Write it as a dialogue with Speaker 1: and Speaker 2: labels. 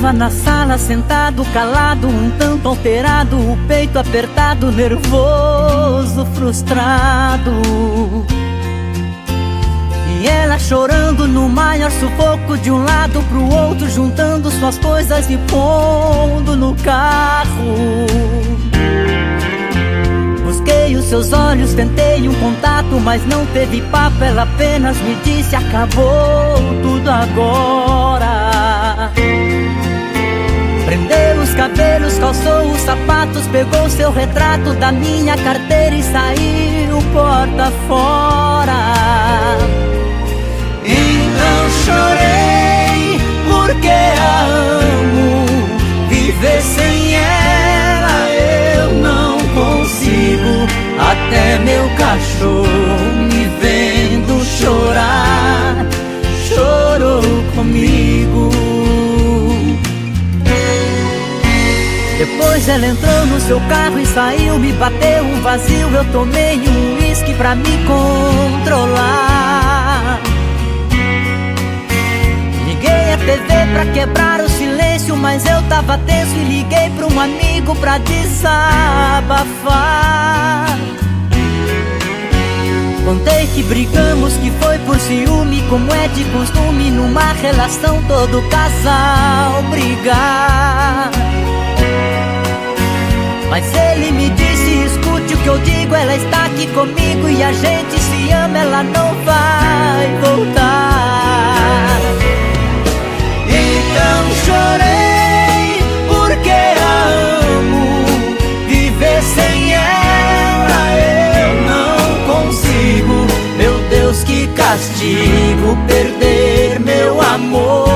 Speaker 1: na sala, sentado, calado, um tanto alterado, o peito apertado, nervoso, frustrado. E ela chorando no maior sufoco de um lado pro outro, juntando suas coisas e pondo no carro. Busquei os seus olhos, tentei um contato, mas não teve papo. Ela apenas me disse: acabou tudo agora. Cabelos, calçou os sapatos, pegou seu retrato da minha carteira e saiu porta fora. Então chorei porque a amo, viver sem ela eu não consigo. Até meu cachorro Depois ela entrou no seu carro e saiu, me bateu um vazio. Eu tomei um uísque pra me controlar. Liguei a TV pra quebrar o silêncio, mas eu tava tenso e liguei pra um amigo pra desabafar. Contei que brigamos, que foi por ciúme, como é de costume numa relação todo casal brigar. Mas ele me disse, escute o que eu digo, ela está aqui comigo e a gente se ama, ela não vai voltar. Então chorei porque a amo, viver sem ela eu não consigo. Meu Deus, que castigo perder meu amor